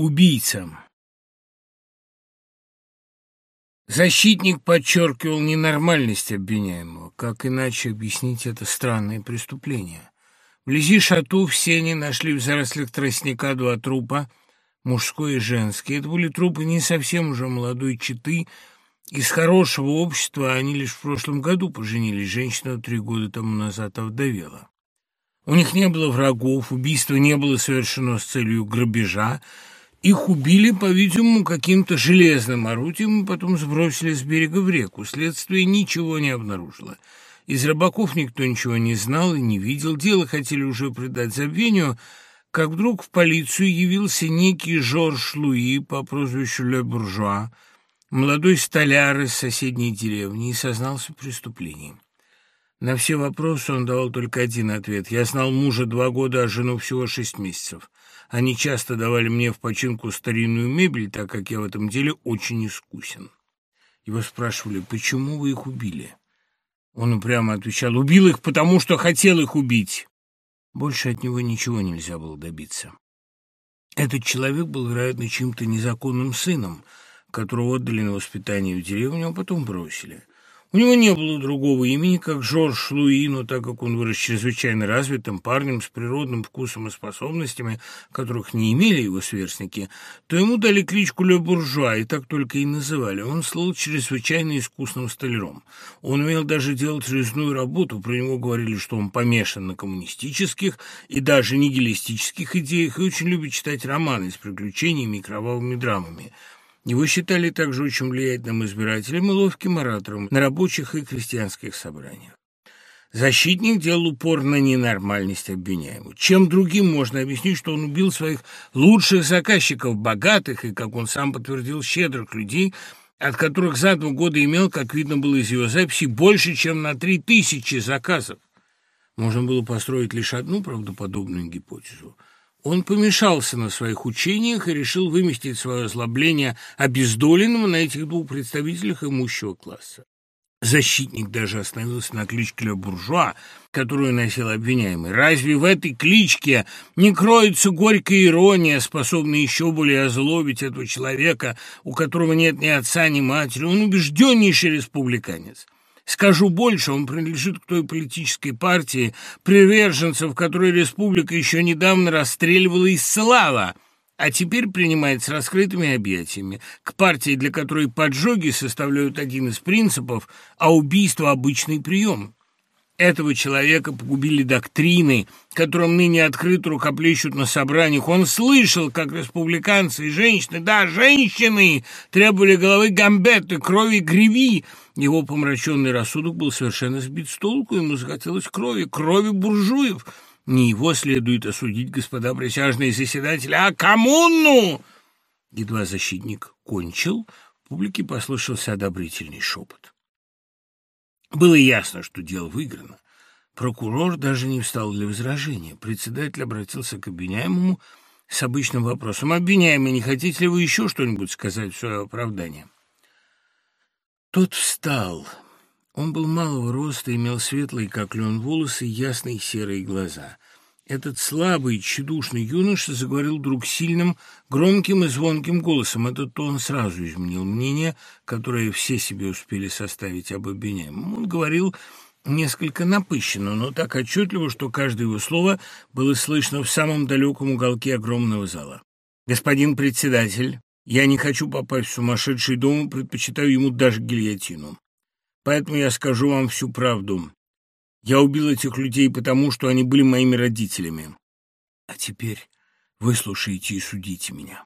Убийца. Защитник подчеркивал ненормальность обвиняемого. Как иначе объяснить это странное преступление? Вблизи шату в сене нашли в зарослях тростника два трупа, мужской и женский. Это были трупы не совсем уже молодой четы. Из хорошего общества они лишь в прошлом году поженились. Женщина три года тому назад овдовела. У них не было врагов, убийство не было совершено с целью грабежа, их убили, по-видимому, каким-то железным орудием и потом сбросили с берега в реку. Следствие ничего не обнаружило. Из рыбаков никто ничего не знал и не видел. Дело хотели уже предать забвению, как вдруг в полицию явился некий Жорж Луи по прозвищу Ле Буржуа, молодой столяр из соседней деревни, и сознался в преступлении. На все вопросы он давал только один ответ. «Я знал мужа два года, а жену всего шесть месяцев». Они часто давали мне в починку старинную мебель, так как я в этом деле очень искусен. Его спрашивали, почему вы их убили? Он упрямо отвечал, убил их, потому что хотел их убить. Больше от него ничего нельзя было добиться. Этот человек был, вероятно, чьим-то незаконным сыном, которого отдали на воспитание в деревню, а потом бросили. У него не было другого имени, как Жорж Луи, но так как он вырос чрезвычайно развитым парнем с природным вкусом и способностями, которых не имели его сверстники, то ему дали кличку Ле Буржуа, и так только и называли. Он слыл чрезвычайно искусным столяром. Он умел даже делать резную работу, про него говорили, что он помешан на коммунистических и даже нигилистических идеях и очень любит читать романы с приключениями и кровавыми драмами. Его считали также очень влиятельным избирателем и ловким оратором на рабочих и крестьянских собраниях. Защитник делал упор на ненормальность обвиняемого. Чем другим можно объяснить, что он убил своих лучших заказчиков, богатых и, как он сам подтвердил, щедрых людей, от которых за два года имел, как видно было из его записи, больше, чем на три тысячи заказов. Можно было построить лишь одну правдоподобную гипотезу – он помешался на своих учениях и решил выместить свое озлобление обездоленным на этих двух представителях имущего класса. Защитник даже остановился на кличке Ле Буржуа, которую носил обвиняемый. Разве в этой кличке не кроется горькая ирония, способная еще более озлобить этого человека, у которого нет ни отца, ни матери? Он убежденнейший республиканец. Скажу больше, он принадлежит к той политической партии, приверженцев которой республика еще недавно расстреливала и ссылала, а теперь принимает с раскрытыми объятиями, к партии, для которой поджоги составляют один из принципов, а убийство – обычный прием. Этого человека погубили доктрины, которым ныне открыто рукоплещут на собраниях. Он слышал, как республиканцы и женщины, да, женщины, требовали головы Гамбеты, крови Греви. Его помраченный рассудок был совершенно сбит с толку, ему захотелось крови, крови буржуев. Не его следует осудить, господа присяжные заседатели, а коммуну! Едва защитник кончил, в публике послышался одобрительный шепот. Было ясно, что дело выиграно. Прокурор даже не встал для возражения. Председатель обратился к обвиняемому с обычным вопросом. «Обвиняемый, не хотите ли вы еще что-нибудь сказать в свое оправдание?» Тот встал. Он был малого роста, имел светлые, как лен, волосы и ясные серые глаза. Этот слабый, тщедушный юноша заговорил вдруг сильным, громким и звонким голосом. Этот тон сразу изменил мнение, которое все себе успели составить об обвиняемом. Он говорил несколько напыщенно, но так отчетливо, что каждое его слово было слышно в самом далеком уголке огромного зала. «Господин председатель, я не хочу попасть в сумасшедший дом и предпочитаю ему даже гильотину. Поэтому я скажу вам всю правду. Я убил этих людей потому, что они были моими родителями. А теперь выслушайте и судите меня.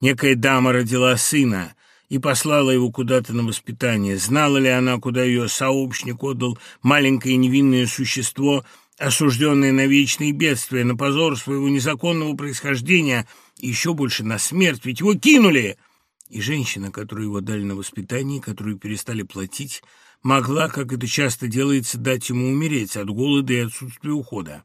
Некая дама родила сына и послала его куда-то на воспитание. Знала ли она, куда ее сообщник отдал маленькое невинное существо, осужденное на вечные бедствия, на позор своего незаконного происхождения и еще больше на смерть, ведь его кинули!» И женщина, которую его дали на воспитание, которую перестали платить, могла, как это часто делается, дать ему умереть от голода и отсутствия ухода.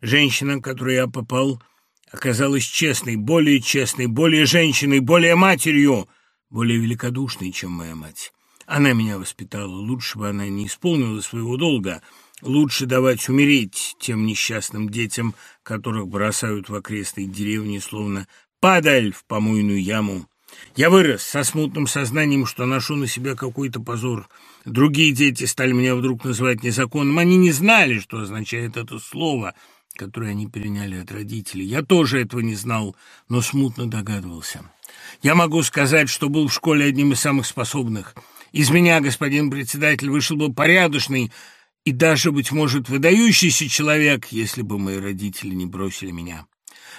Женщина, к которой я попал, оказалась честной, более честной, более женщиной, более матерью, более великодушной, чем моя мать. Она меня воспитала, лучше бы она не исполнила своего долга, лучше давать умереть тем несчастным детям, которых бросают в окрестные деревни, словно падаль в помойную яму. Я вырос со смутным сознанием, что ношу на себя какой-то позор. Другие дети стали меня вдруг называть незаконным. Они не знали, что означает это слово, которое они переняли от родителей. Я тоже этого не знал, но смутно догадывался. Я могу сказать, что был в школе одним из самых способных. Из меня, господин председатель, вышел бы порядочный и даже, быть может, выдающийся человек, если бы мои родители не бросили меня.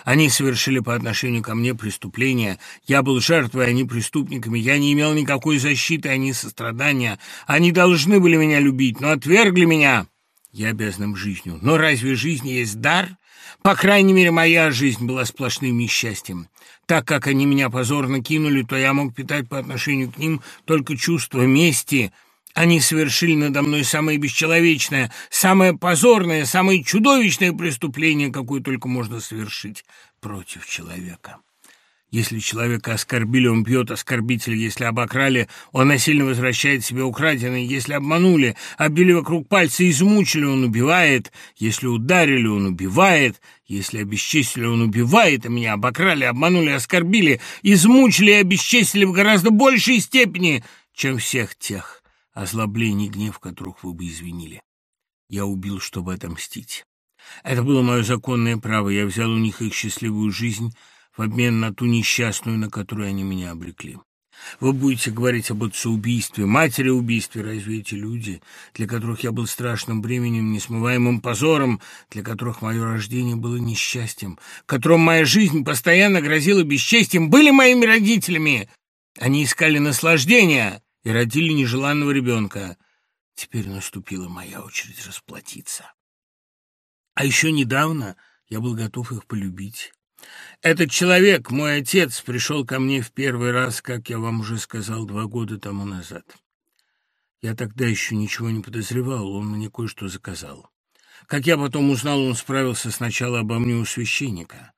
Они совершили по отношению ко мне преступление. Я был жертвой, они преступниками. Я не имел никакой защиты, они сострадания. Они должны были меня любить, но отвергли меня. Я обязан им жизнью. Но разве жизнь есть дар? По крайней мере, моя жизнь была сплошным несчастьем. Так как они меня позорно кинули, то я мог питать по отношению к ним только чувство мести — они совершили надо мной самое бесчеловечное, самое позорное, самое чудовищное преступление, какое только можно совершить против человека. Если человека оскорбили, он бьет оскорбителя. Если обокрали, он насильно возвращает себе украденное. Если обманули, оббили вокруг пальца, измучили, он убивает. Если ударили, он убивает. Если обесчестили, он убивает. А меня обокрали, обманули, оскорбили, измучили и обесчестили в гораздо большей степени, чем всех тех, озлобление и гнев, которых вы бы извинили. Я убил, чтобы отомстить. Это было мое законное право. Я взял у них их счастливую жизнь в обмен на ту несчастную, на которую они меня обрекли. Вы будете говорить об отцеубийстве, матери-убийстве. Разве эти люди, для которых я был страшным бременем, несмываемым позором, для которых мое рождение было несчастьем, которым моя жизнь постоянно грозила бесчестием, были моими родителями? Они искали наслаждения, и родили нежеланного ребенка. Теперь наступила моя очередь расплатиться. А еще недавно я был готов их полюбить. Этот человек, мой отец, пришел ко мне в первый раз, как я вам уже сказал, два года тому назад. Я тогда еще ничего не подозревал, он мне кое-что заказал. Как я потом узнал, он справился сначала обо мне у священника,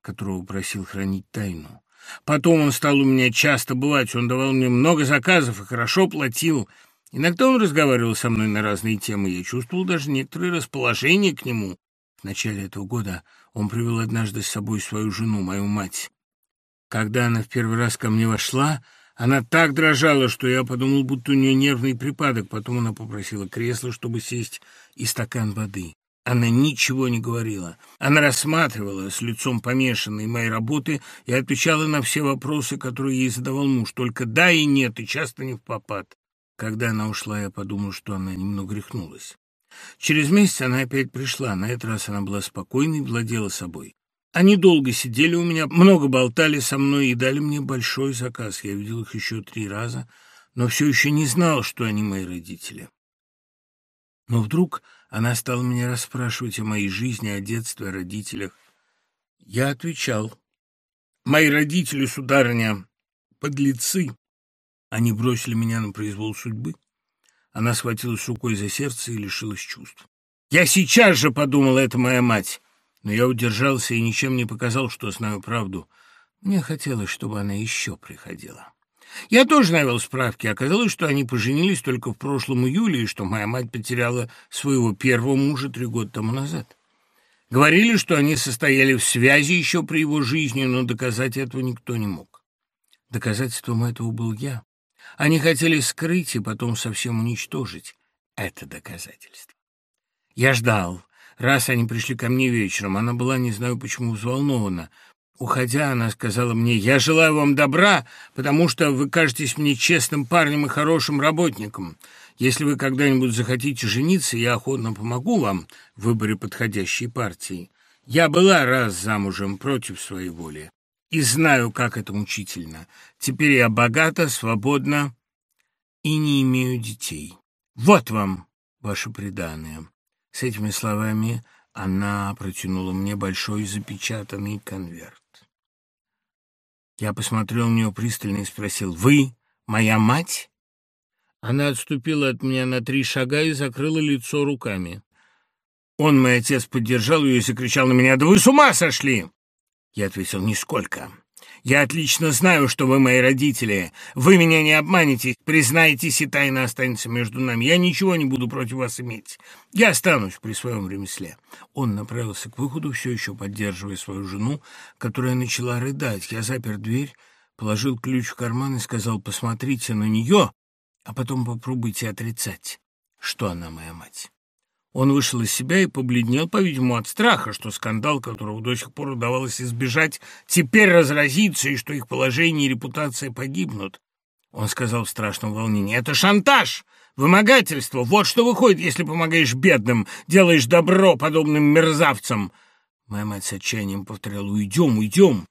которого просил хранить тайну. Потом он стал у меня часто бывать, он давал мне много заказов и хорошо платил. Иногда он разговаривал со мной на разные темы, я чувствовал даже некоторое расположение к нему. В начале этого года он привел однажды с собой свою жену, мою мать. Когда она в первый раз ко мне вошла, она так дрожала, что я подумал, будто у нее нервный припадок. Потом она попросила кресло, чтобы сесть, и стакан воды. Она ничего не говорила. Она рассматривала с лицом помешанной моей работы и отвечала на все вопросы, которые ей задавал муж, только да и нет, и часто не в попад. Когда она ушла, я подумал, что она немного рехнулась. Через месяц она опять пришла. На этот раз она была спокойной, владела собой. Они долго сидели у меня, много болтали со мной и дали мне большой заказ. Я видел их еще три раза, но все еще не знал, что они мои родители. Но вдруг она стала меня расспрашивать о моей жизни, о детстве, о родителях. Я отвечал. Мои родители, сударыня, подлецы. Они бросили меня на произвол судьбы. Она схватилась рукой за сердце и лишилась чувств. Я сейчас же подумал, это моя мать. Но я удержался и ничем не показал, что знаю правду. Мне хотелось, чтобы она еще приходила. Я тоже навел справки. Оказалось, что они поженились только в прошлом июле, и что моя мать потеряла своего первого мужа три года тому назад. Говорили, что они состояли в связи еще при его жизни, но доказать этого никто не мог. Доказательством этого был я. Они хотели скрыть и потом совсем уничтожить это доказательство. Я ждал. Раз они пришли ко мне вечером, она была, не знаю почему, взволнована. Уходя, она сказала мне, «Я желаю вам добра, потому что вы кажетесь мне честным парнем и хорошим работником. Если вы когда-нибудь захотите жениться, я охотно помогу вам в выборе подходящей партии. Я была раз замужем против своей воли и знаю, как это мучительно. Теперь я богата, свободна и не имею детей. Вот вам ваше преданное». С этими словами она протянула мне большой запечатанный конверт. Я посмотрел на нее пристально и спросил, «Вы моя мать?» Она отступила от меня на три шага и закрыла лицо руками. Он, мой отец, поддержал ее и закричал на меня, «Да вы с ума сошли!» Я ответил, «Нисколько. Я отлично знаю, что вы мои родители. Вы меня не обманете, признаетесь, и тайна останется между нами. Я ничего не буду против вас иметь. Я останусь при своем ремесле». Он направился к выходу, все еще поддерживая свою жену, которая начала рыдать. Я запер дверь, положил ключ в карман и сказал, «Посмотрите на нее, а потом попробуйте отрицать, что она моя мать». Он вышел из себя и побледнел, по-видимому, от страха, что скандал, которого до сих пор удавалось избежать, теперь разразится, и что их положение и репутация погибнут. Он сказал в страшном волнении, «Это шантаж! Вымогательство! Вот что выходит, если помогаешь бедным, делаешь добро подобным мерзавцам!» Моя мать с отчаянием повторяла, «Уйдем, уйдем!»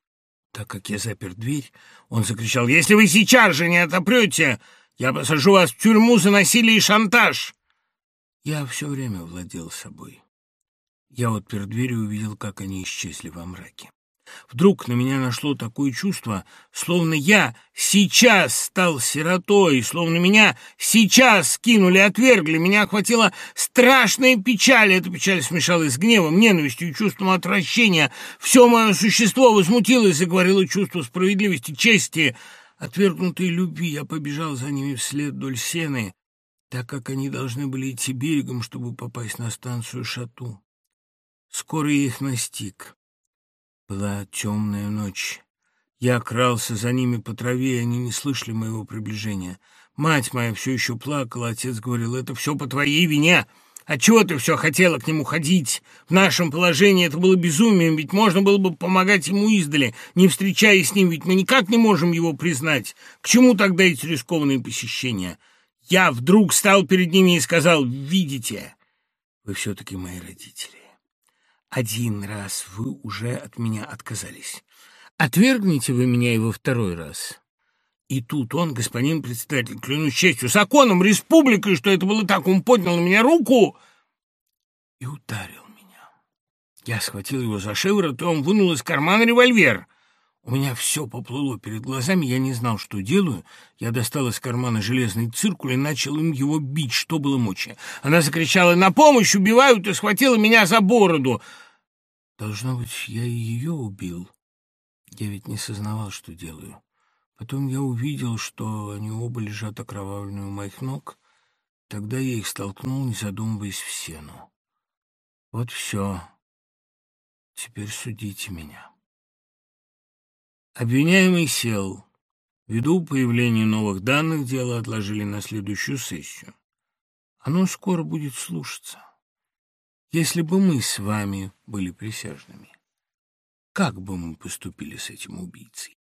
Так как я запер дверь, он закричал, «Если вы сейчас же не отопрете, я посажу вас в тюрьму за насилие и шантаж!» Я все время владел собой. Я отпер дверь и увидел, как они исчезли во мраке. Вдруг на меня нашло такое чувство, словно я сейчас стал сиротой, словно меня сейчас скинули, отвергли. Меня охватила страшная печаль. Эта печаль смешалась с гневом, ненавистью и чувством отвращения. Все мое существо возмутилось и говорило чувство справедливости, чести. Отвергнутой любви я побежал за ними вслед вдоль сены, так как они должны были идти берегом, чтобы попасть на станцию Шату. Скоро я их настиг. Была темная ночь. Я крался за ними по траве, и они не слышали моего приближения. Мать моя все еще плакала, отец говорил, это все по твоей вине. Отчего ты все хотела к нему ходить? В нашем положении это было безумием, ведь можно было бы помогать ему издали, не встречаясь с ним, ведь мы никак не можем его признать. К чему тогда эти рискованные посещения?» Я вдруг стал перед ними и сказал, «Видите, вы все-таки мои родители. Один раз вы уже от меня отказались. Отвергните вы меня и во второй раз». И тут он, господин председатель, клянусь честью, законом, республикой, что это было так, он поднял на меня руку и ударил меня. Я схватил его за шиворот, и он вынул из кармана револьвер — у меня все поплыло перед глазами, я не знал, что делаю. Я достал из кармана железный циркуль и начал им его бить, что было мочи. Она закричала «На помощь! Убивают!» и схватила меня за бороду. Должно быть, я и ее убил. Я ведь не сознавал, что делаю. Потом я увидел, что они оба лежат окровавленные у моих ног. Тогда я их столкнул, не задумываясь, в сену. Вот все. Теперь судите меня. Обвиняемый сел. Ввиду появления новых данных дело отложили на следующую сессию. Оно скоро будет слушаться. Если бы мы с вами были присяжными, как бы мы поступили с этим убийцей?